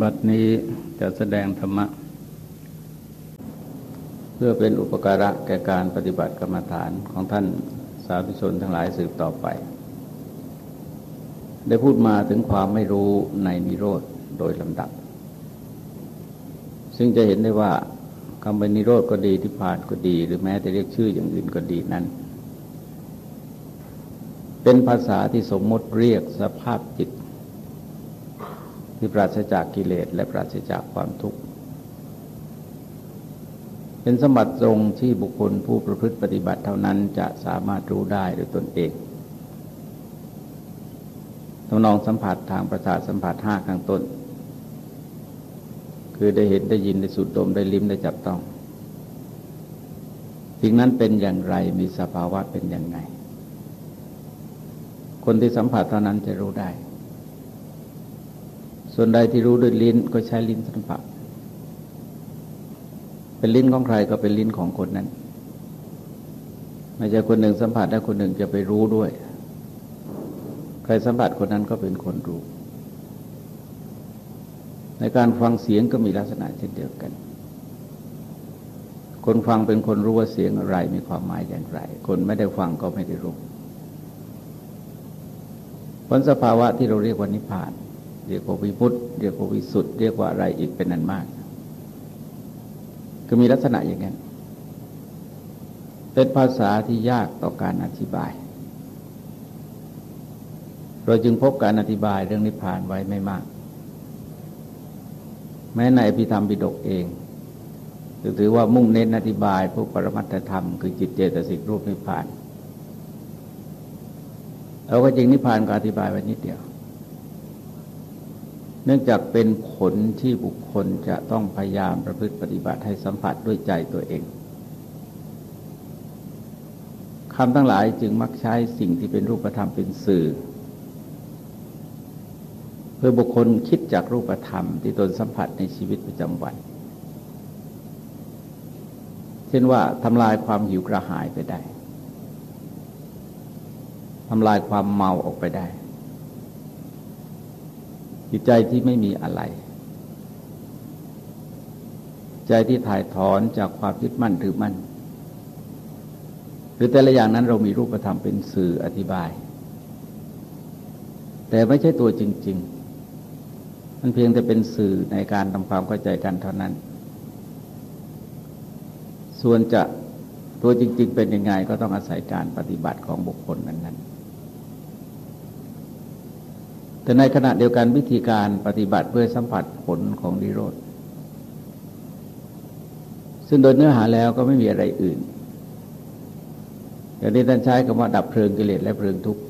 บัดนี้จะแสดงธรรมะ เพื่อเป็นอุปการะแก่การปฏิบัติกรรมฐานของท่านสาธุชนทั้งหลายสืบต่อไป ได้พูดมาถึงความไม่รู้ในนิโรธโดยลำดับ ซึ่งจะเห็นได้ว่าคำว่านิโรธก็ดีที่ผ่านก็ดี หรือแม้แต่เรียกชื่ออย่างอื่นก็ดีนั้น เป็นภาษาที่สมมติเรียกสภาพจิต ที่ปราศจากกิเลสและปราศจากความทุกข์ เป็นสมบัติตรงที่บุคคลผู้ประพฤติปฏิบัติเท่านั้นจะสามารถรู้ได้โดยตนเองทำนองสัมผัสทางประสาทสัมผัสห้าข้างต้น คือได้เห็นได้ยินได้สูดดมได้ลิ้มได้จับต้องสิ่งนั้นเป็นอย่างไรมีสภาวะเป็นอย่างไงคนที่สัมผัสเท่านั้นจะรู้ได้ ส่วนใดที่รู้ด้วยลิ้นก็ใช้ลิ้นสัมผัสเป็นลิ้นของใครก็เป็นลิ้นของคนนั้น ไม่ใช่คนหนึ่งสัมผัสแล้วคนหนึ่งจะไปรู้ด้วย ใครสัมผัสคนนั้นก็เป็นคนรู้ ในการฟังเสียงก็มีลักษณะเช่นเดียวกัน คนฟังเป็นคนรู้ว่าเสียงอะไรมีความหมายอย่างไร คนไม่ได้ฟังก็ไม่ได้รู้ผลสภาวะที่เราเรียกว่านิพพานเเรียกว่าวิมุตเรียกว่าวิสุทธ์เรียกว่าอะไรอีกเป็นนันมากก็มีลักษณะอย่างนั้นเป็นภาษาที่ยากต่อการอธิบาย เราจึงพบการอธิบายเรื่องนิพพานไว้ไม่มาก แม้ในอภิธรรมปิฎกเองถือว่ามุ่งเน้นอธิบายพวกปรมัตถธรรมคือจิตเจตสิกรูปนิพพานเราก็จริงนิพพานก็อธิบายไว้นิดเดียว เนื่องจากเป็นผลที่บุคคลจะต้องพยายามประพฤติปฏิบัติให้สัมผัสด้วยใจตัวเองคำทั้งหลายจึงมักใช้สิ่งที่เป็นรูปธรรมเป็นสื่อ เพื่อบุคคลคิดจากรูปธรรมที่ตนสัมผัสในชีวิตประจำวัน เช่นว่าทำลายความหิวกระหายไปได้ทำลายความเมาออกไปได้ จิตใจที่ไม่มีอะไร ใจที่ถ่ายถอนจากความยึดมั่นถือมั่น หรือแต่ละอย่างนั้นเรามีรูปธรรมเป็นสื่ออธิบาย แต่ไม่ใช่ตัวจริง ๆ มันเพียงแต่เป็นสื่อในการทำความเข้าใจกันเท่านั้น ส่วนจะตัวจริง ๆ เป็นยังไงก็ต้องอาศัยการปฏิบัติของบุคคลนั้นๆ แต่ในขณะเดียวกันวิธีการปฏิบัติเพื่อสัมผัสผลของนิโรธ ซึ่งโดยเนื้อหาแล้วก็ไม่มีอะไรอื่นอย่างที่ท่านใช้คำว่าดับเพลิงกิเลสและเพลิงทุกข์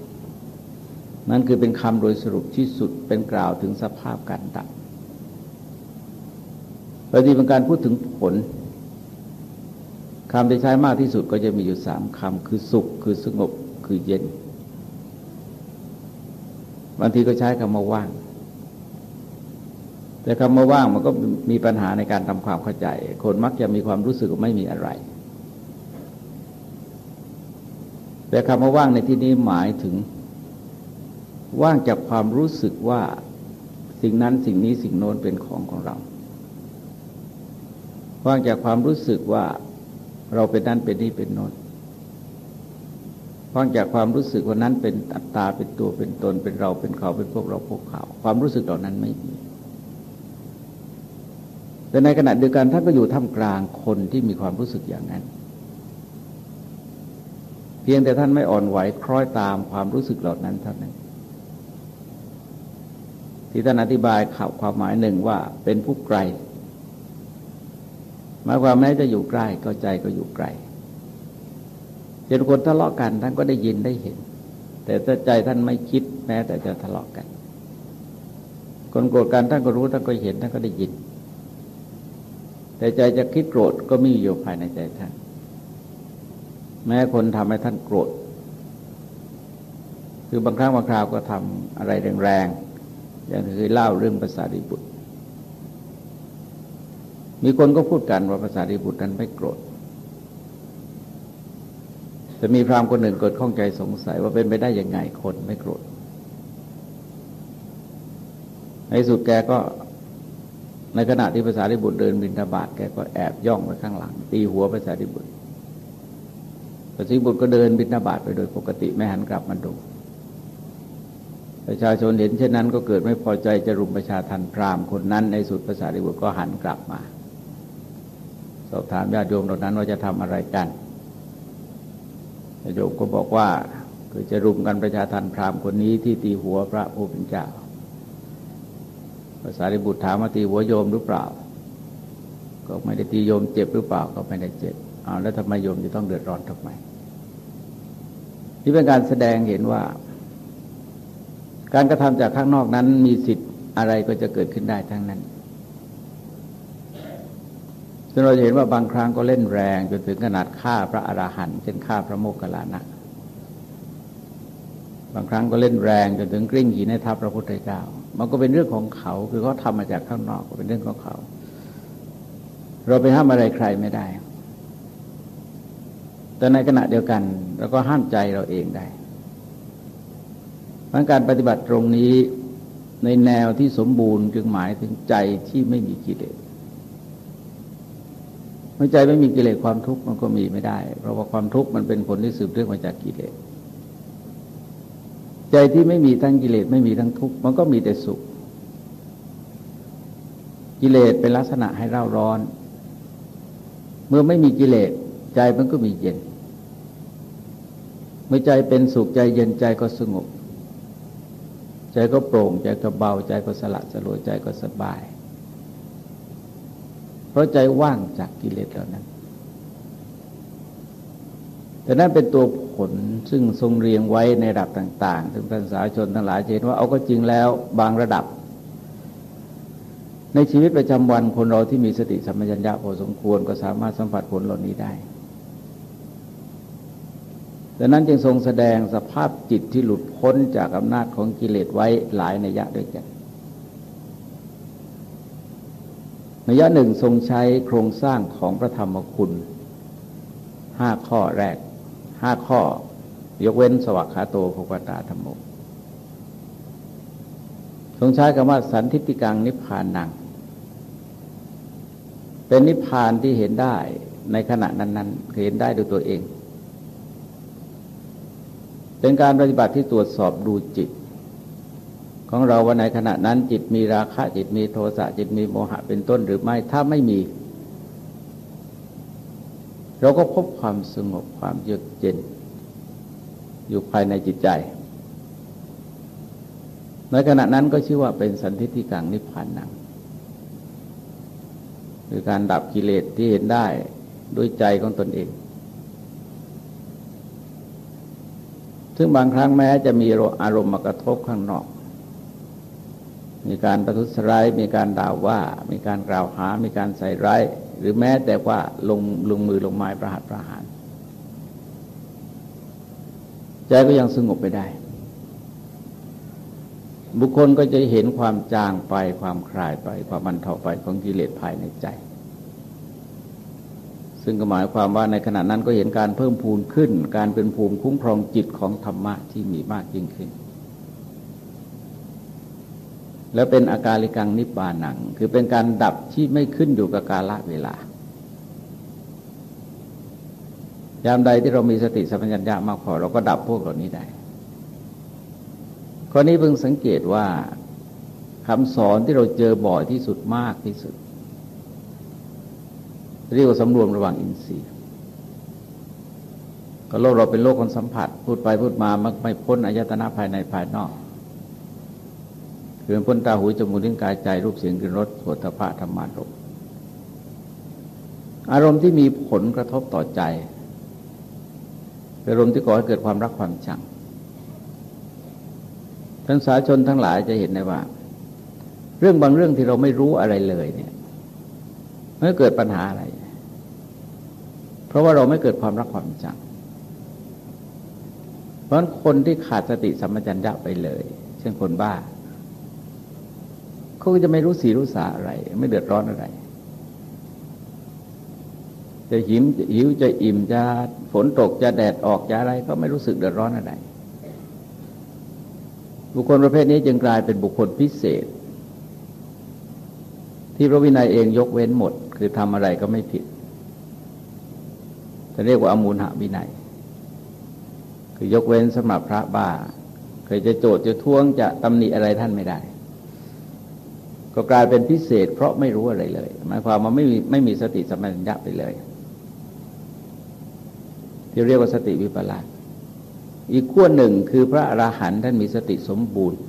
นั่นคือเป็นคำโดยสรุปที่สุดเป็นกล่าวถึงสภาพการดับปฏิเป็นการพูดถึงผลคำที่ใช้มากที่สุดก็จะมีอยู่สามคำคือสุข คือสงบคือเย็น บางทีก็ใช้คำว่าว่าง แต่คำว่าว่างมันก็มีปัญหาในการทำความเข้าใจ คนมักจะมีความรู้สึกว่าไม่มีอะไร แต่คำว่าว่างในที่นี้หมายถึง ว่างจากความรู้สึกว่าสิ่งนั้นสิ่งนี้สิ่งโน้นเป็นของของเรา ว่างจากความรู้สึกว่าเราเป็นนั่นเป็นนี่เป็นโน้น ฟังจากความรู้สึกว่านั้นเป็นอัตตาเป็นตัวเป็นตนเป็นเราเป็นเขาเป็นพวกเราพวกเขา ความรู้สึกเหล่านั้นไม่มีแต่ในขณะเดียวกันท่านก็อยู่ท่ามกลางคนที่มีความรู้สึกอย่างนั้น เพียงแต่ท่านไม่อ่อนไหวคล้อยตามความรู้สึกเหล่านั้นเท่านั้นที่ท่านอธิบายข่าวความหมายหนึ่งว่าเป็นผู้ไกลหมายความแม้จะอยู่ใกล้ก็ใจก็อยู่ไกล ห็นคนทะเลาะกันท่านก็ได้ยินได้เห็น แต่ถ้าใจท่านไม่คิดแม้แต่จะทะเลาะกัน คนโกรธกันท่านก็รู้ท่านก็เห็นท่านก็ได้ยิน แต่ใจจะคิดโกรธก็มีอยู่ภายในใจท่าน แม้คนทำให้ท่านโกรธ คือบางครั้งบางคราวก็ทำอะไรแรงๆอย่างที่เคยเล่าเรื่องภาษาดิบุตรมีคนก็พูดกันว่าภาษาดิบุตรนั้นไม่โกรธ แต่มีพรามคนหนึ่งเกิดข้องใจสงสัยว่าเป็นไปได้ยังไงคนไม่โกรธในสุดแกก็ในขณะที่ภาษาริบุตรเดินบินทบาทแกก็แอบย่องไปข้างหลัง ตีหัวภาษาริบุตรภาษาริบุตรก็เดินบินทบาทไปโดยปกติไม่หันกลับมาดูประชาชนเห็นเช่นนั้นก็เกิดไม่พอใจจะรุมประชาทันพรามคนนั้นในสุดภาษาริบุตรก็หันกลับมา สอบถามญาติโยมเหล่านั้นว่าจะทำอะไรกัน โยมก็บอกว่าคือจะรุมกันประชาทันพรามคนนี้ที่ตีหัวพระผู้เป็นเจ้าภาษาริบุตรถามว่าตีหัวโยมหรือเปล่า ก็ไม่ได้ตีโยมเจ็บหรือเปล่าก็ไม่ได้เจ็บเอาแล้วทำไมโยมจะต้องเดือดร้อนทำไมนี่เป็นการแสดงเห็นว่า การกระทำจากข้างนอกนั้นมีสิทธิ์อะไรก็จะเกิดขึ้นได้ทั้งนั้น ซึ่งเราเห็นว่าบางครั้งก็เล่นแรงจนถึงขนาดฆ่าพระอราหันต์เช่นฆ่าพระโมคคัลลานะบางครั้งก็เล่นแรงจนถึงกลิ้งหินในทัพพระพุทธเจ้า มันก็เป็นเรื่องของเขา คือเขาทามาจากข้างนอกก็เป็นเรื่องของเขา เราไปห้ามอะไรใครไม่ได้ แต่ในขณะเดียวกันเราก็ห้ามใจเราเองได้เพราะการปฏิบัติตรงนี้ในแนวที่สมบูรณ์จึงหมายถึงใจที่ไม่มีกิเลส เมื่อใจไม่มีกิเลสความทุกข์มันก็มีไม่ได้ เพราะว่าความทุกข์มันเป็นผลที่สืบเรื่องมาจากกิเลสใจที่ไม่มีทั้งกิเลสไม่มีทั้งทุกข์มันก็มีแต่สุข กิเลสเป็นลักษณะให้เร่าร้อน เมื่อไม่มีกิเลสใจมันก็มีเย็น เมื่อใจเป็นสุขใจเย็นใจก็สงบ ใจก็โปร่งใจก็เบาใจก็สละสลวยใจก็สบาย เพราะใจว่างจากกิเลสเหล่านั้น แต่นั่นเป็นตัวผลซึ่งทรงเรียงไว้ในระดับต่างๆ ถึงท่านสาชนทั้งหลายเห็นว่าเอาก็จริงแล้วบางระดับ ในชีวิตประจำวันคนเราที่มีสติสัมปชัญญะพอสมควรก็สามารถสัมผัสผลเหล่านี้ได้ดังนั้นจึงทรงแสดงสภาพจิตที่หลุดพ้นจากอำนาจของกิเลสไว้หลายนัยยะด้วยกัน นัยหนึ่งทรงใช้โครงสร้างของพระธรรมคุณห้าข้อแรกห้าข้อ ยกเว้นสวัสขาโตภควตาธรรมโมทรงใช้คำว่าสันทิติกังนิพพานนัง เป็นนิพพานที่เห็นได้ในขณะนั้นๆเห็นได้ด้วยตัวเอง เป็นการปฏิบัติที่ตรวจสอบดูจิต ของเราว่าในขณะนั้น จิตมีราคะจิตมีโทสะจิตมีโมหะเป็นต้นหรือไม่ถ้าไม่มี เราก็พบความสงบความเยือกเย็น อยู่ภายในจิตใจ ในขณะนั้นก็ชื่อว่าเป็นสันทิฏฐิกังนิพพานนังคือการดับกิเลสที่เห็นได้ด้วยใจของตนเอง ซึ่งบางครั้งแม้จะมีอารมณ์มากระทบข้างนอก มีการประทุษร้ายมีการด่าว่า มีการกล่าวหา มีการใส่ร้าย หรือแม้แต่ว่าลงลงมือลงไม้ประหัตประหาร ใจก็ยังสงบไปได้ บุคคลก็จะเห็นความจางไปความคลายไป ความมันเทาไปของกิเลสภายในใจ ซึ่งก็หมายความว่าในขณะนั้นก็เห็นการเพิ่มพูนขึ้น การเป็นภูมิคุ้มครองจิตของธรรมะที่มีมากยิ่งขึ้น แล้วเป็นอาการลิกังนิบานัง คือเป็นการดับที่ไม่ขึ้นอยู่กับกาลเวลา ยามใดที่เรามีสติสัมปชัญญะมากพอเราก็ดับพวกเหล่านี้ได้ข้อนี้เพิ่งสังเกตว่าคำสอนที่เราเจอบ่อยที่สุดมากที่สุด เรียกว่าสำรวมระหว่างอินทรีย์ก็โลกเราเป็นโลกคนสัมผัส พูดไปพูดมามักไม่พ้นอายตนะภายในภายนอก คือพ้นตาหูจมูกลิ้นกายใจรูปเสียงกลิ่นรสโผฏฐะธรรมารมอารมณ์ที่มีผลกระทบต่อใจเป็นลมที่ก่อให้เกิดความรักความชังท่านสาชนทั้งหลายจะเห็นได้ว่า เรื่องบางเรื่องที่เราไม่รู้อะไรเลยเนี่ยไม่เกิดปัญหาอะไร เพราะว่าเราไม่เกิดความรักความชัง เพราะคนที่ขาดสติสัมปชัญญะไปเลย เช่นคนบ้า เขาก็จะไม่รู้สีรู้สาอะไร ไม่เดือดร้อนอะไร จะหิมจะหิวจะอิ่มจะฝนตกจะแดดออกจะอะไร ก็ไม่รู้สึกเดือดร้อนอะไร บุคคลประเภทนี้จึงกลายเป็นบุคคลพิเศษ ที่พระวินัยเองยกเว้นหมด คือทำอะไรก็ไม่ผิดจะเรียกว่าอมูลหวินัย คือยกเว้นสำหรับพระบ้าเคยจะโจทย์จะท้วงจะตำหนิอะไรท่านไม่ได้ ก็กลายเป็นพิเศษ เพราะไม่รู้อะไรเลยหมายความว่าไม่มีไม่มีสติสัมปชัญญะไปเลย ที่เรียกว่าสติวิปลาสอีกขั้วหนึ่งคือพระอราหันต์ท่านมีสติสมบูรณ์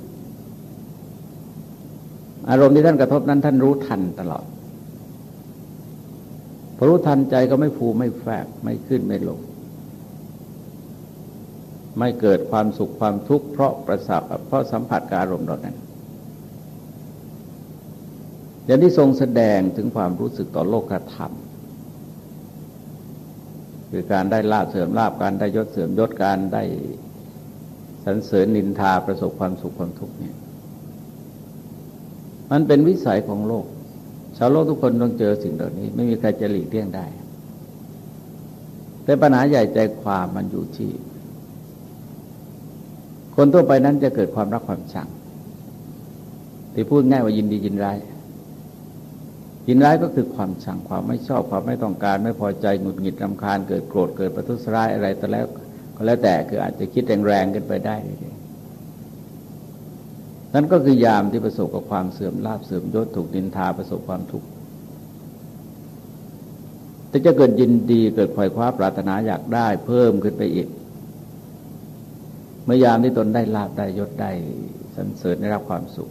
อารมณ์ที่ท่านกระทบนั้นท่านรู้ทันตลอดพอรู้ทันใจก็ไม่ฟูไม่แฝบไม่ขึ้นไม่ลง ไม่เกิดความสุขความทุกข์เพราะประสาทเพราะสัมผัสกับอารมณ์เหล่านั้น อย่างที่ทรงแสดงถึงความรู้สึกต่อโลกธรรมคือการได้ลาบเสริมลาบการได้ยศเสริมยศการได้สรรเสริญนินทาประสบความสุขความทุกข์เนี่ยมันเป็นวิสัยของโลก ชาวโลกทุกคนต้องเจอสิ่งเหล่านี้ ไม่มีใครจะหลีกเลี่ยงได้ แต่ปัญหาใหญ่ใจความมันอยู่ที่ คนทั่วไปนั้นจะเกิดความรักความชังที่พูดง่ายว่ายินดียินร้าย ยินร้ายก็คือความชังความไม่ชอบความไม่ต้องการ ไม่พอใจหงุดหงิดรำคาญเกิดโกรธเกิดประทุษร้ายอะไรแต่แล้วก็แล้วแต่คืออาจจะคิดแรงๆกันไปได้นั่นก็คือยามที่ประสบกับความเสื่อมลาบเสื่อมยศถูกดินทาประสบความทุกข์แต่จะเกิดยินดีเกิดคอยคว้าปรารถนาอยากได้เพิ่มขึ้นไปอีก เมื่อยามที่ตนได้ลาบได้ยศได้สรรเสริญได้รับความสุข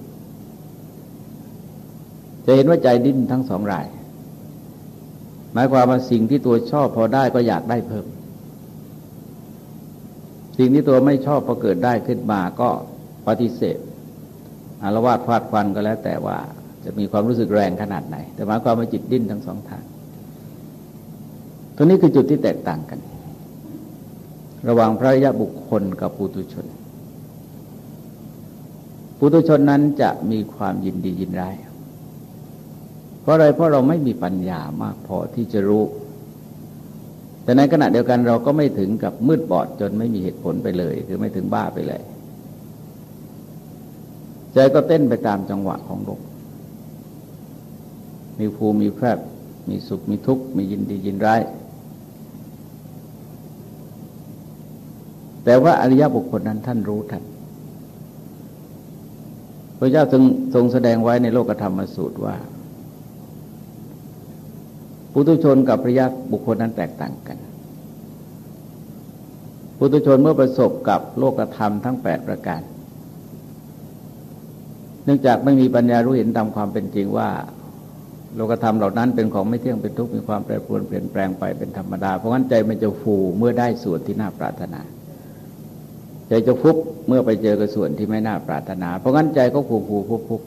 จะเห็นว่าใจดิ้นทั้งสองราย หมายความว่าสิ่งที่ตัวชอบพอได้ก็อยากได้เพิ่ม สิ่งที่ตัวไม่ชอบพอเกิดได้ขึ้นมาก็ปฏิเสธอารวาสฟาดฟันก็แล้วแต่ว่าจะมีความรู้สึกแรงขนาดไหน แต่หมายความว่าจิตดิ้นทั้งสองทางตัวนี้คือจุดที่แตกต่างกัน ระหว่างพระยะบุคคลกับปุตุชนปุตุชนนั้นจะมีความยินดียินร้าย เพราะอะไรเพราะเราไม่มีปัญญามากพอที่จะรู้ แต่ในขณะเดียวกันเราก็ไม่ถึงกับมืดบอดจนไม่มีเหตุผลไปเลย คือไม่ถึงบ้าไปเลย ใจก็เต้นไปตามจังหวะของโลกมีภูมิมีแพรบมีสุขมีทุกข์มียินดียินร้ายแต่ว่าอริยบุคคลนั้นท่านรู้ทันพระเจ้าทรงแสดงไว้ในโลกธรรมสูตรว่า ปุถุชนกับพระยักษ์บุคคลนั้นแตกต่างกัน ปุถุชนเมื่อประสบกับโลกธรรมทั้งแปดประการ เนื่องจากไม่มีปัญญารู้เห็นตามความเป็นจริงว่า โลกธรรมเหล่านั้นเป็นของไม่เที่ยงเป็นทุกข์มีความแปรปรวนเปลี่ยนแปลงไปเป็นธรรมดา เพราะงั้นใจมันจะฟูเมื่อได้ส่วนที่น่าปรารถนา ใจจะฟุบเมื่อไปเจอกับส่วนที่ไม่น่าปรารถนา เพราะงั้นใจก็ฟูฟูฟุบฟุบ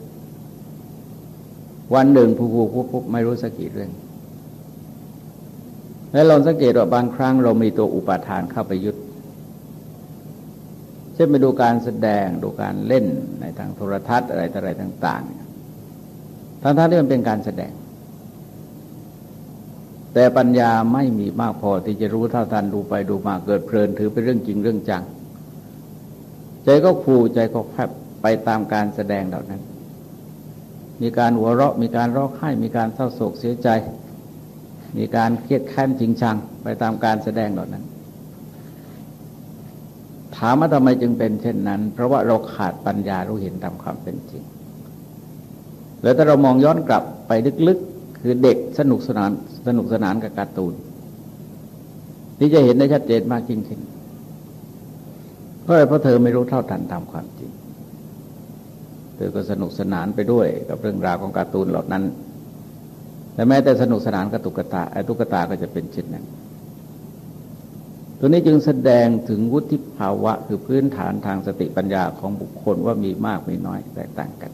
วันหนึ่งฟูฟูฟุบฟุบไม่รู้สักกี่เรื่อง แล้วลองสังเกตว่าบางครั้งเรามีตัวอุปาทานเข้าไปยึดเช่นไปดูการแสดงดูการเล่นในทางโทรทัศน์อะไรอะไรต่างๆทั้งๆที่มันเป็นการแสดง แต่ปัญญาไม่มีมากพอที่จะรู้เท่าทันดูไปดูมาเกิดเพลินถือเป็นเรื่องจริงเรื่องจัง ใจก็ฟูใจก็แคบไปตามการแสดงเหล่านั้น มีการหัวเราะมีการร้องไห้มีการเศร้าโศกเสียใจ มีการเครียดแค้นจริงชังไปตามการแสดงเหล่านั้น ถามว่าทำไมจึงเป็นเช่นนั้น เพราะว่าเราขาดปัญญารู้เห็นตามความเป็นจริง แล้วถ้าเรามองย้อนกลับไปลึกๆ คือเด็กสนุกสนานสนุกสนานกับการ์ตูน นี่จะเห็นได้ชัดเจนมากยิ่งขึ้นเพราะอะไรเพราะเธอไม่รู้เท่าทันตามความจริง เธอก็สนุกสนานไปด้วยกับเรื่องราวของการ์ตูนเหล่านั้น แต่แม้แต่สนุกสนานกับตุกตาไอ้ตุกตาก็จะเป็นเช่นนั้น ตัวนี้จึงแสดงถึงวุฒิภาวะ คือพื้นฐานทางสติปัญญาของบุคคลว่ามีมากมีน้อยแตกต่างกัน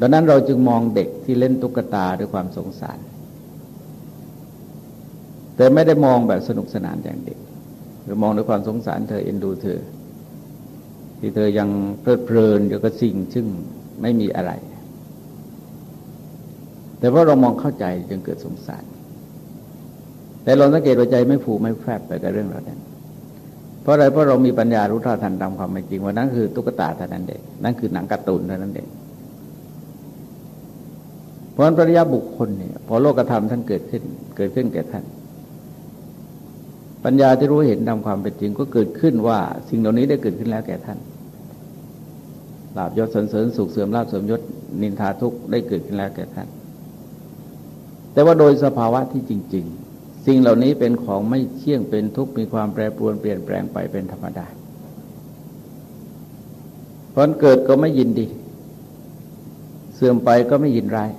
ดังนั้นเราจึงมองเด็กที่เล่นตุ๊กตาด้วยความสงสาร แต่ไม่ได้มองแบบสนุกสนานอย่างเด็ก หรือมองด้วยความสงสารเธอเอ็นดูเธอที่เธอยังเพลิดเพลินอยู่กับสิ่งซึ่งไม่มีอะไร แต่ว่าะเรามองเข้าใจจึงเกิดสงสาร แต่เราสังเกตว่าใจไม่ผูกไม่แฟบไปกับเรื่องเรานั้นเพราะอะไรเพราะเรามีปัญญารู้ท่าทันตามความเป็นจริงว่านั่นคือตุ๊กตาเท่านั้นเองนั่นคือหนังการ์ตูนเท่านั้นเองราะนั้นปริยบุคคลเนี่ยพอโลกธรรมท่านเกิดขึ้น เกิดขึ้นแก่ท่าน ปัญญาที่รู้เห็นตามความเป็นจริงก็เกิดขึ้นว่า สิ่งเหล่านี้ได้เกิดขึ้นแล้วแก่ท่านลาบยศสรรเสริญสุขเสื่อมลาบเสื่อมยศนินทาทุกข์ได้เกิดขึ้นแล้วแก่ท่าน แต่ว่าโดยสภาวะที่จริง ๆ สิ่งเหล่านี้เป็นของไม่เที่ยงเป็นทุกข์มีความแปรปรวนเปลี่ยนแปลงไปเป็นธรรมดาเพราะเกิดก็ไม่ยินดี เสื่อมไปก็ไม่ยินร้าย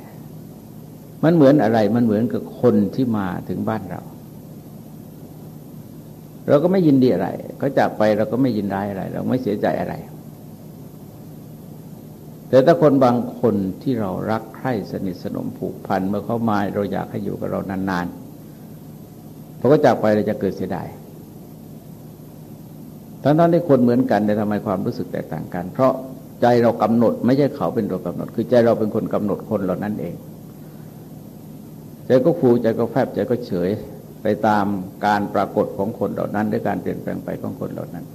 มันเหมือนอะไรมันเหมือนกับคนที่มาถึงบ้านเรา เราก็ไม่ยินดีอะไรเขาจากไปเราก็ไม่ยินร้ายอะไร เราไม่เสียใจอะไร แต่ถ้าคนบางคนที่เรารักใคร่สนิทสนมผูกพันเมื่อเขามาเราอยากให้อยู่กับเรานานๆพอเขาจากไปเราจะเกิดเสียดายทั้งๆที่คนเหมือนกันแต่ทำไมความรู้สึกแตกต่างกัน เพราะใจเรากำหนด ไม่ใช่เขาเป็นตัวกำหนด คือใจเราเป็นคนกำหนดคนเหล่านั้นเองใจก็ฟูใจก็แฟบใจก็เฉยไปตามการปรากฏของคนเหล่านั้นด้วยการเปลี่ยนแปลงไปของคนเหล่านั้น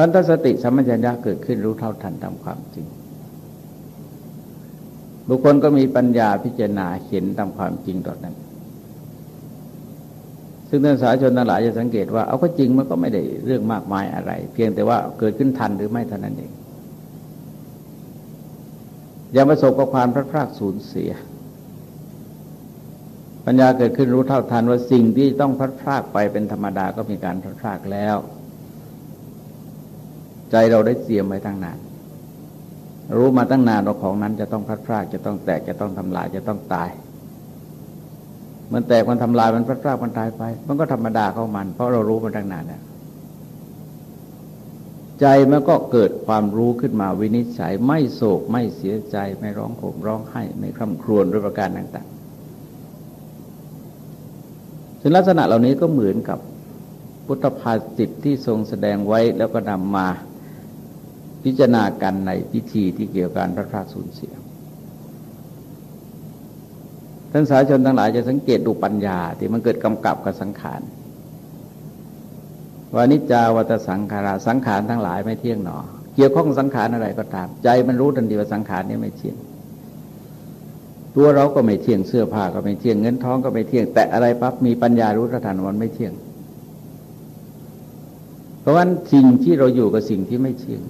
พันธสติสัมปชัญญะเกิดขึ้นรู้เท่าทันตามความจริง บุคคลก็มีปัญญาพิจารณาเห็นตามความจริงตอนั้น ซึ่งท่านสาชนทั้งหลายจะสังเกตว่าเอาก็จริงมันก็ไม่ได้เรื่องมากมายอะไร เพียงแต่ว่าเกิดขึ้นทันหรือไม่เท่านั้นเองอย่าประสบกับความพลาดพลาดสูญเสีย ปัญญาเกิดขึ้นรู้เท่าทันว่าสิ่งที่ต้องพลาดพลาดไปเป็นธรรมดาก็มีการพลาดพลาดแล้ว ใจเราได้เตรียมไว้ตั้งนาน รู้มาตั้งนานว่าของนั้นจะต้องพลาดพลาดจะต้องแตกจะต้องทำลายจะต้องตาย มันแตกมันทำลายมันพลาดพลาดมันตายไป มันก็ธรรมดาเข้ามัน เพราะเรารู้มาตั้งนานแล้วใจมันก็เกิดความรู้ขึ้นมาวินิจฉัย ไม่โศกไม่เสียใจไม่ร้องโหมร้องไห้ไม่คร่ำครวญด้วยประการต่างๆซึ่งลักษณะเหล่านี้ก็เหมือนกับพุทธภาษิตที่ทรงแสดงไว้แล้วก็นำมา พิจารณากันในพิธีที่เกี่ยวกับการพระพราสูญเสียท่านสาชนทั้งหลายจะสังเกตดูปัญญาที่มันเกิดกำกับกับสังขารวานิจาวัตสังขาราสังขารทั้งหลายไม่เที่ยงหนอ เกี่ยวข้องสังขารอะไรก็ตาม ใจมันรู้ทันทีว่าสังขารนี้ไม่เที่ยง ตัวเราก็ไม่เที่ยงเสื้อผ้าก็ไม่เที่ยงเงินทองก็ไม่เที่ยง แต่อะไรปั๊บมีปัญญารู้ทันวันไม่เที่ยง เพราะฉะนั้นสิ่งที่เราอยู่กับสิ่งที่ไม่เที่ยง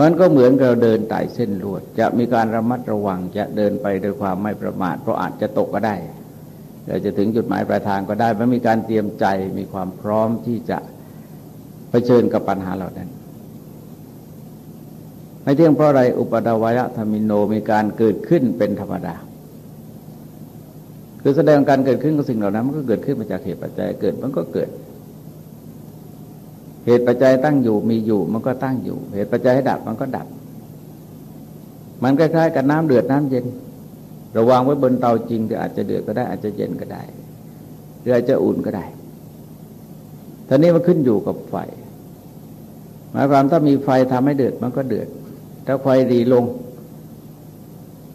มันก็เหมือนเราเดินไต่เส้นลวด จะมีการระมัดระวังจะเดินไปด้วยความไม่ประมาท เพราะอาจจะตกก็ได้เราจะถึงจุดหมายปลายทางก็ได้มันมีการเตรียมใจมีความพร้อมที่จะเผชิญกับปัญหาเหล่านั้นไม่เที่ยงเพราะอะไรอุปดาวายธรรมิโนมีการเกิดขึ้นเป็นธรรมดา คือแสดงการเกิดขึ้นของสิ่งเหล่านั้น มันก็เกิดขึ้นมาจากเหตุปัจจัยเกิดมันก็เกิด เหตุปัจจัยตั้งอยู่มีอยู่มันก็ตั้งอยู่ เหตุปัจจัยให้ดับมันก็ดับ มันคล้ายๆกับน้ำเดือดน้ำเย็นระวางไว้บนเตาจริงแต่อาจจะเดือดก็ได้อาจจะเย็นก็ได้หรืออาจจะอุ่นก็ได้ท่านี้มันขึ้นอยู่กับไฟหมายความถ้ามีไฟทำให้เดือดมันก็เดือด ถ้าไฟดีลง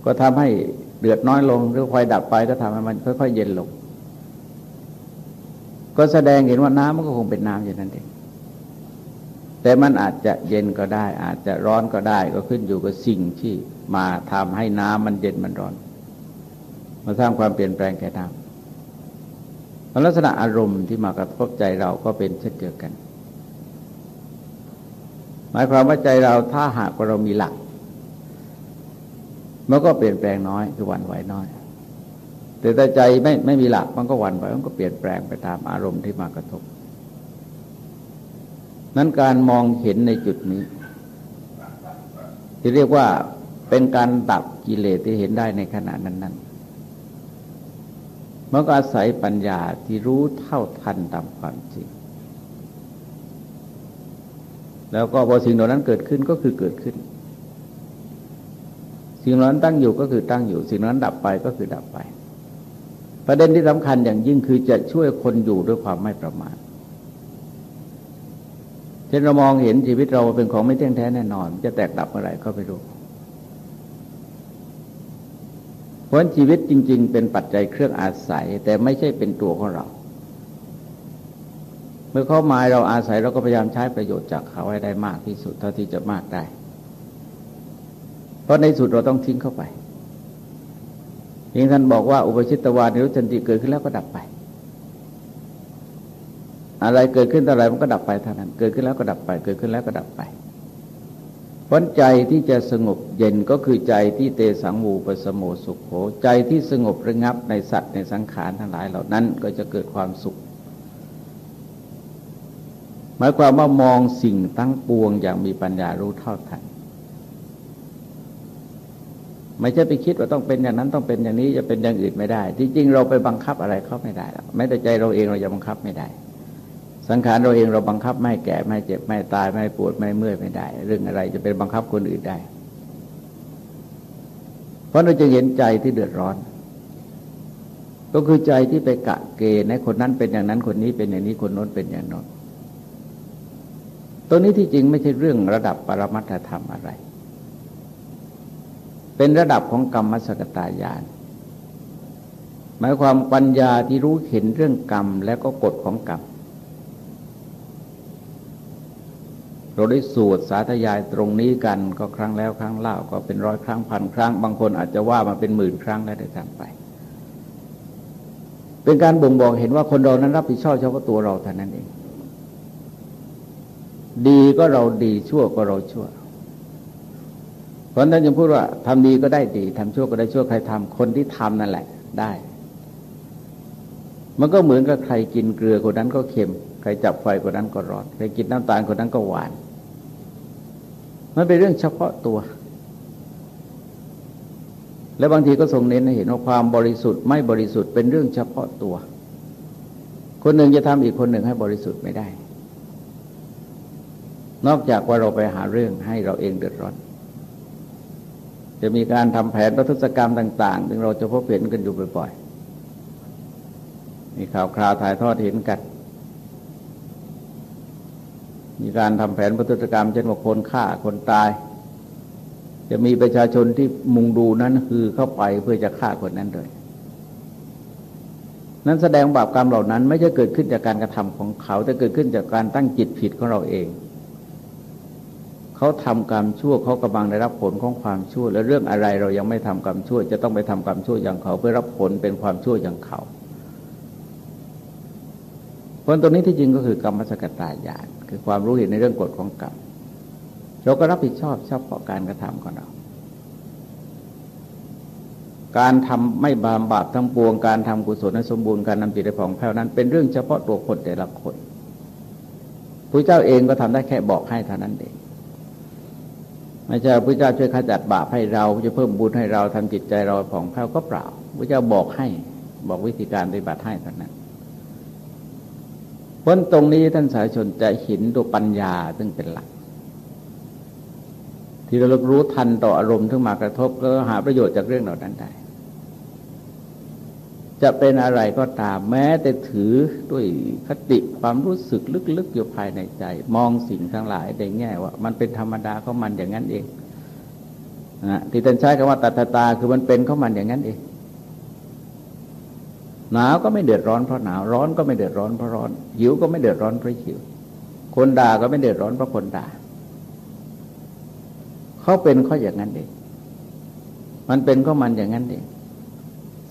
ก็ทำให้เดือดน้อยลง หรือไฟดับไปก็ทำให้มันค่อยๆเย็นลง ก็แสดงเห็นว่าน้ำมันก็คงเป็นน้ำอย่างนั้นเอง แต่มันอาจจะเย็นก็ได้ อาจจะร้อนก็ได้ก็ขึ้นอยู่กับสิ่งที่มาทำให้น้ำมันเย็นมันร้อน มาสร้างความเปลี่ยนแปลงแก่ธรรมลักษณะอารมณ์ที่มากระทบใจเราก็เป็นเช่นเดียวกัน หมายความว่าใจเราถ้าหากว่าเรามีหลักมันก็เปลี่ยนแปลงน้อยคือวันไหวน้อย แต่ถ้าใจไม่ไม่มีหลักมันก็วันไหวมันก็เปลี่ยนแปลงไปตามอารมณ์ที่มากระทบ นั้นการมองเห็นในจุดนี้ ที่เรียกว่าเป็นการดับกิเลสที่เห็นได้ในขณะนั้นๆมันก็อาศัยปัญญาที่รู้เท่าทันตามความจริง แล้วก็พอสิ่งเหล่านั้นเกิดขึ้นก็คือเกิดขึ้น สิ่งนั้นตั้งอยู่ก็คือตั้งอยู่ สิ่งนั้นดับไปก็คือดับไป ประเด็นที่สำคัญอย่างยิ่งคือจะช่วยคนอยู่ด้วยความไม่ประมาท ช่นเรามองเห็นชีวิตเราเป็นของไม่เที่ยงแท้แน่นอน จะแตกดับเมื่อไรก็ไม่รู้พราะชีวิตจริง ๆ เป็นปัจจัยเครื่องอาศัย แต่ไม่ใช่เป็นตัวของเรา เมื่อเขาหมายเราอาศัยเราก็พยายามใช้ประโยชน์จากเขาให้ได้มากที่สุดเท่าที่จะมากได้ เพราะในสุดเราต้องทิ้งเข้าไปอย่างท่านบอกว่าอุปชิตวานิรุจันติเกิดขึ้นแล้วก็ดับไป อะไรเกิดขึ้นอะไรมันก็ดับไปเท่านั้น เกิดขึ้นแล้วก็ดับไป เกิดขึ้นแล้วก็ดับไปเพราะใจที่จะสงบเย็นก็คือใจที่เตสังวูปสโมสุขโขใจที่สงบระงับในสัตว์ในสังขารทั้งหลายเหล่านั้นก็จะเกิดความสุข หมายความว่ามองสิ่งตั้งปวงอย่างมีปัญญารู้เท่าทันไม่ใช่ไปคิดว่าต้องเป็นอย่างนั้นต้องเป็นอย่างนี้จะเป็นอย่างอื่นไม่ได้ ที่จริงเราไปบังคับอะไรเขาไม่ได้แล้วแม้แต่ใจเราเองเราจะบังคับไม่ได้ สังขารเราเองเราบังคับไม่แก่ไม่เจ็บไม่ตายไม่ปวดไม่เมื่อยไม่ได้ เรื่องอะไรจะเป็นบังคับคนอื่นได้ เพราะเราจะเห็นใจที่เดือดร้อน ก็คือใจที่ไปกะเกณฑ์ให้คนนั้นเป็นอย่างนั้นคนนี้เป็นอย่างนี้คนโน้นเป็นอย่างโน้นตัวนี้ที่จริงไม่ใช่เรื่องระดับปรมัตถธรรมอะไร เป็นระดับของกรรมสกตายานหมายความปัญญาที่รู้เห็นเรื่องกรรมและก็กฎของกรรม เราได้สวดสาธยายตรงนี้กันก็ครั้งแล้วครั้งเล่าก็เป็นร้อยครั้งพันครั้ง บางคนอาจจะว่ามาเป็นหมื่นครั้งแล้วได้ทำไป เป็นการบ่งบอกเห็นว่าคนเรานั้นรับผิดชอบเฉพาะตัวเราเท่านั้นเอง ดีก็เราดีชั่วก็เราชั่ว เพราะนั้นจึงพูดว่าทำดีก็ได้ดีทำชั่วก็ได้ชั่วใครทำคนที่ทำนั่นแหละ ได้ มันก็เหมือนกับใครกินเกลือคนนั้นก็เค็มใครจับไฟคนนั้นก็ร้อน ใครกินน้ำตาลคนนั้นก็หวาน มันเป็นเรื่องเฉพาะตัว และบางทีก็ทรงเน้นให้เห็นว่าความบริสุทธิ์ไม่บริสุทธิ์เป็นเรื่องเฉพาะตัว คนหนึ่งจะทำอีกคนหนึ่งให้บริสุทธิ์ไม่ได้ นอกจากว่าเราไปหาเรื่องให้เราเองเดือดร้อนจะมีการทำแผนระทุษกรรมต่างๆซึ่งเราจะพบเห็นกันอยู่บ่อยๆมีข่าวคราวถ่ายทอดเห็นกัน มีการทำแผนประทุษกรรมเช่นว่าคนฆ่าคนตาย จะมีประชาชนที่มุงดูนั้นคือเข้าไปเพื่อจะฆ่าคนนั้นเลยนั้นแสดงบาปกรรมเหล่านั้น ไม่ใช่เกิดขึ้นจากการกระทำของเขา แต่เกิดขึ้นจากการตั้งจิตผิดของเราเอง เขาทำกรรมชั่วเขากำลังได้รับผลของความชั่ว และเรื่องอะไรเรายังไม่ทำกรรมชั่ว จะต้องไปทำกรรมชั่วอย่างเขาเพื่อรับผลเป็นความชั่วอย่างเขา ผลตัวนี้ที่จริงก็คือกรรมสกตายานคือความรู้เห็นในเรื่องกฎของกรรมเราก็รับผิดชอบเฉพาะการกระทำของเราการทำไม่บาปบาปทั้งปวงการทำกุศลให้สมบูรณ์การนำจิตให้ผ่องแผ้วนั้น เป็นเรื่องเฉพาะตัวคนแต่ละคนพระเจ้าเองก็ทำได้แค่บอกให้เท่านั้นเองไม่ใช่พระเจ้าช่วยขจัดบาปให้เราจะเพิ่มบุญให้เราทำจิตใจเราผ่องแผ้วก็เปล่าพระเจ้าบอกให้บอกวิธีการปฏิบัติให้เท่านั้น พราะตรงนี้ท่านสายชนจะเห็นตัวปัญญาซึ่งเป็นหลัก ที่เรารู้ทันต่ออารมณ์ที่มากระทบก็หาประโยชน์จากเรื่องเหล่านั้นได้ จะเป็นอะไรก็ตามแม้แต่ถือด้วยคติความรู้สึกลึกๆอยู่ภายในใจ มองสิ่งทั้งหลายได้แง่ว่า มันเป็นธรรมดาของมันอย่างนั้นเองนะที่ท่านใช้คำว่าตัตตาคือมันเป็นของมันอย่างนั้นเอง หนาวก็ไม่เดือดร้อนเพราะหนาวร้อนก็ไม่เดือดร้อนเพราะร้อน หิวก็ไม่เดือดร้อนเพราะหิว คนด่าก็ไม่เดือดร้อนเพราะคนด่าเขาเป็นเขาอย่างนั้นเองมันเป็นของมันอย่างนั้นเอง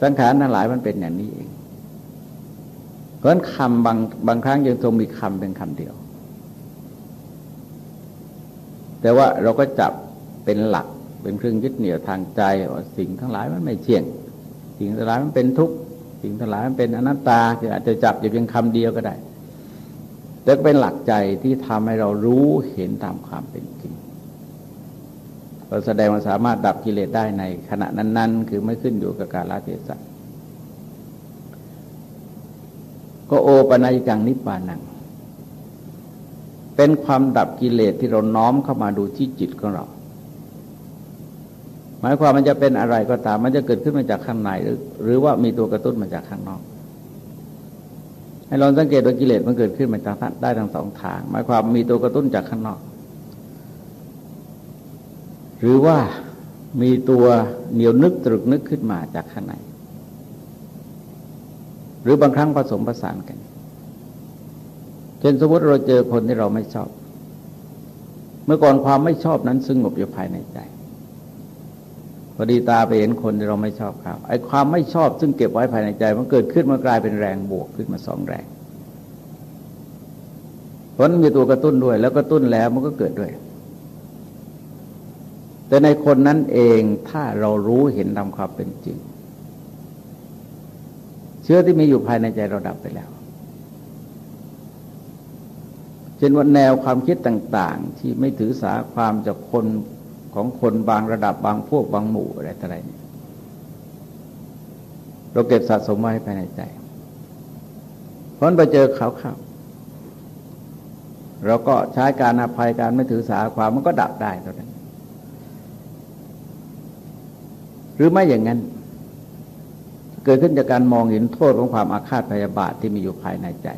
สังขารทั้งหลายมันเป็นอย่างนี้เอง เพราะนั้นคำบางบางครั้งยังทรงมีคำเป็นคำเดียว แต่ว่าเราก็จับเป็นหลักเป็นเครื่องยึดเหนี่ยวทางใจว่าสิ่งทั้งหลายมันไม่เที่ยง สิ่งทั้งหลายมันเป็นทุกข์ สิ่งทั้งหลายมันเป็นอนัตตาคืออาจจะจับอยู่เพียงคำเดียวก็ได้แต่เป็นหลักใจที่ทำให้เรารู้เห็นตามความเป็นจริงเราแสดงว่าสามารถดับกิเลสได้ในขณะนั้น ๆ คือไม่ขึ้นอยู่กับการละเทศะก็โอปนัยจังนิปานัง เป็นความดับกิเลสที่เราน้อมเข้ามาดูที่จิตของเรา หมายความมันจะเป็นอะไรก็ตาม มันจะเกิดขึ้นมาจากข้างในหรือ หรือว่ามีตัวกระตุ้นมาจากข้างนอก ให้เราสังเกตว่ากิเลสมันเกิดขึ้นมาจากได้ทั้งสองทาง หมายความมีตัวกระตุ้นจากข้างนอก หรือว่ามีตัวเหนียวนึกตรึกนึกขึ้นมาจากข้างใน หรือบางครั้งผสมประสานกันเช่นสมมติเราเจอคนที่เราไม่ชอบ เมื่อก่อนความไม่ชอบนั้นสงบอยู่ภายในใจ อดีตาไปเห็นคนที่เราไม่ชอบเขาไอ้ความไม่ชอบซึ่งเก็บไว้ภายในใจ มันเกิดขึ้นมันกลายเป็นแรงบวกขึ้นมาสองแรงเพราะมีตัวกระตุ้นด้วย แล้วกระตุ้นแล้วมันก็เกิดด้วย แต่ในคนนั้นเองถ้าเรารู้เห็นตามความเป็นจริง เชื้อที่มีอยู่ภายในใจเราดับไปแล้วเช่นว่าแนวความคิดต่าง ๆ ที่ไม่ถือสาความจากคน ของคนบางระดับบางพวกบางหมู่อะไรต่ออะไรเนี่ยเราเก็บสะสมไว้ภายในใจเพราะไปเจอเขาเข้าเราก็ใช้การอภัยการไม่ถือสาความมันก็ดับได้เท่านั้น หรือไม่อย่างนั้น เกิดขึ้นจากการมองเห็นโทษของความอาฆาตพยาบาทที่มีอยู่ภายในใจ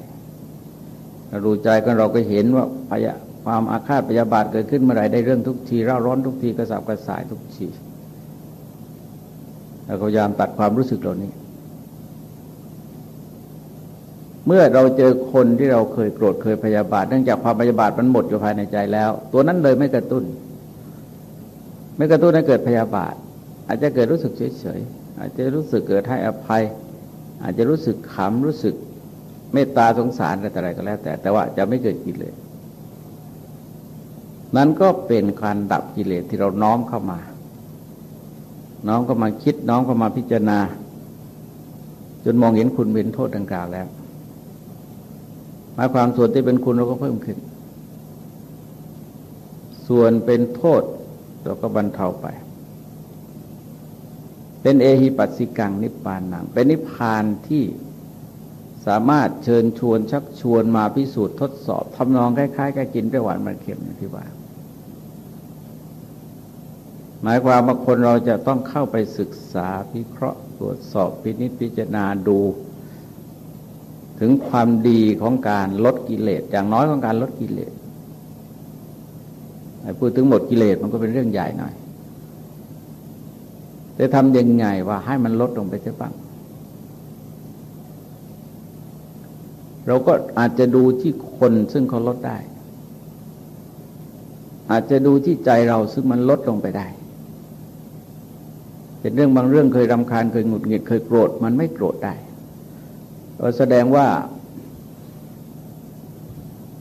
เราดูใจกันเราก็เห็นว่าพยา ความอาฆาตพยาบาทเกิดขึ้นเมื่อไรได้เรื่องทุกทีร่าร้อนทุกทีกระสับกระส่ายทุกทีเราพยายามตัดความรู้สึกเหล่านี้ เมื่อเราเจอคนที่เราเคยโกรธเคยพยาบาทเนื่องจากความพยาบาทมันหมดอยู่ภายในใจแล้ว ตัวนั้นเลยไม่กระตุ้น ไม่กระตุ้นให้เกิดพยาบาท อาจจะเกิดรู้สึกเฉยๆอาจจะรู้สึกเกิดให้อภัย อาจจะรู้สึกขำรู้สึกเมตตาสงสารอะไรก็แล้ว แต่แต่ว่าจะไม่เกิดกิเลส นั้นก็เป็นการดับกิเลสที่เราน้อมเข้ามา น้อมเข้ามาคิดน้อมเข้ามาพิจารณา จนมองเห็นคุณเป็นโทษดังกล่าวแล้วหมายความส่วนที่เป็นคุณเราก็เพิ่มขึ้น ส่วนเป็นโทษเราก็บรรเทาไป เป็นเอหิปัสสิกังนิพพานังเป็นนิพพานที่สามารถเชิญชวนชักชวนมาพิสูจน์ทดสอบทำนองคล้ายๆกับกินไปหวานมันเค็มที่ว่า หมายความว่าคนเราจะต้องเข้าไปศึกษาพิเคราะห์ตรวจสอบพินิจพิจารณาดู ถึงความดีของการลดกิเลสอย่างน้อยของการลดกิเลสพูดถึงหมดกิเลสมันก็เป็นเรื่องใหญ่หน่อยจะทำยังไงว่าให้มันลดลงไปเสียบ้างเราก็อาจจะดูที่คนซึ่งเขาลดได้ อาจจะดูที่ใจเราซึ่งมันลดลงไปได้ เป็นเรื่องบางเรื่องเคยรำคาญเคยหงุดหงิดเคยโกรธมันไม่โกรธได้แสดงว่า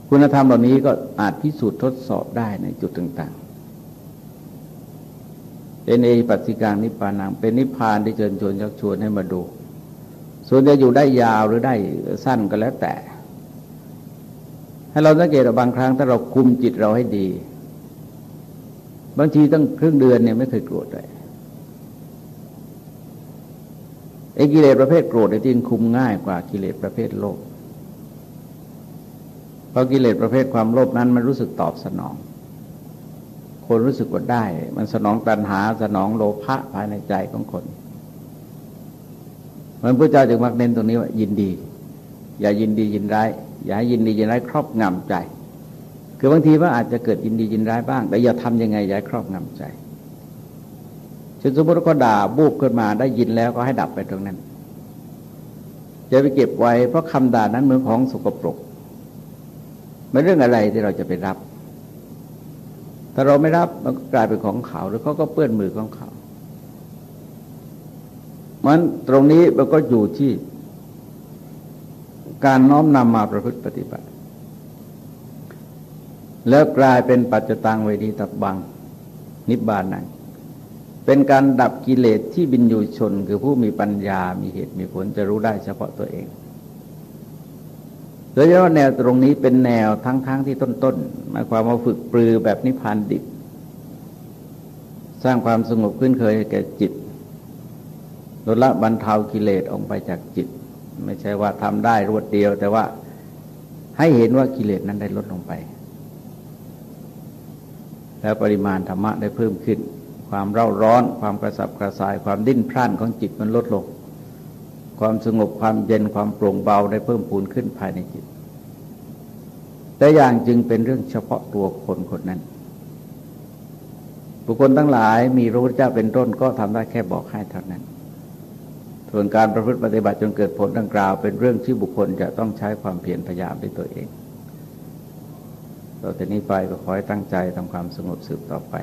คุณธรรมเหล่านี้ก็อาจพิสูจน์ทดสอบได้ในจุดต่าง ๆ เป็นเอปัสสิการนิพพานังเป็นนิพพานที่เชิญชวนชักชวนให้มาดู ส่วนจะอยู่ได้ยาวหรือได้สั้นก็แล้วแต่ ให้เราสังเกตว่าบางครั้งถ้าเราคุมจิตเราให้ดี บางทีตั้งครึ่งเดือนเนี่ยไม่เคยโกรธเลย ไอ้กิเลสประเภทโกรธไอ้ที่คุมง่ายกว่ากิเลสประเภทโลภเพราะกิเลสประเภทความโลภนั้นมันรู้สึกตอบสนอง คนรู้สึกว่าได้ มันสนองตัณหาสนองโลภะภายในใจของคนมันพระเจ้าจึงมักเน้นตรงนี้ว่ายินดี อย่ายินดียินร้ายอย่าให้ยินดียินร้ายครอบงำใจ คือบางทีว่าอาจจะเกิดยินดียินร้ายบ้าง แต่อย่าทำยังไงอย่าครอบงำใจ ช่นสมมติก็ด่าบูบขึ้นมาได้ยินแล้วก็ให้ดับไปตรงนั้นจะไปเก็บไว้เพราะคำด่านั้นเหมือนของสกปรกไม่เรื่องอะไรที่เราจะไปรับ ถ้าเราไม่รับมันก็กลายเป็นของเขาหรือเขาก็เปื้อนมือของเขามันตรงนี้มันก็อยู่ที่ การน้อมนำมาประพฤติปฏิบัติ แล้วกลายเป็นปัจจตังเวดีตับบัง นิบานนัง เป็นการดับกิเลสที่บินอยู่ชน คือผู้มีปัญญา มีเหตุมีผลจะรู้ได้เฉพาะตัวเอง โดยเฉพาะแนวตรงนี้เป็นแนวทั้งๆทที่ต้นๆหมายความว่าฝึกปรือแบบนิพพานดิบ สร้างความสงบขึ้นเคยแก่จิตลดละบรรเทากิเลสออกไปจากจิต ไม่ใช่ว่าทำได้รวดเดียว แต่ว่าให้เห็นว่ากิเลสนั้นได้ลดลงไป แล้วปริมาณธรรมะได้เพิ่มขึ้น ความเร่าร้อน ความกระสับกระส่าย ความดิ้นพร่านของจิตมันลดลง ความสงบความเย็นความโปร่งเบาได้เพิ่มพูนขึ้นภายในจิต แต่อย่างจึงเป็นเรื่องเฉพาะตัวคนคนนั้น บุคคลทั้งหลายมีพระพุทธเจ้าเป็นต้นก็ทำได้แค่บอกให้เท่านั้น ส่วนการประพฤติปฏิบัติจนเกิดผลดังกล่าว เป็นเรื่องที่บุคคลจะต้องใช้ความเพียรพยายามด้วยตัวเองต่อจากนี้ไปก็ขอให้ตั้งใจทำความสงบสืบต่อไป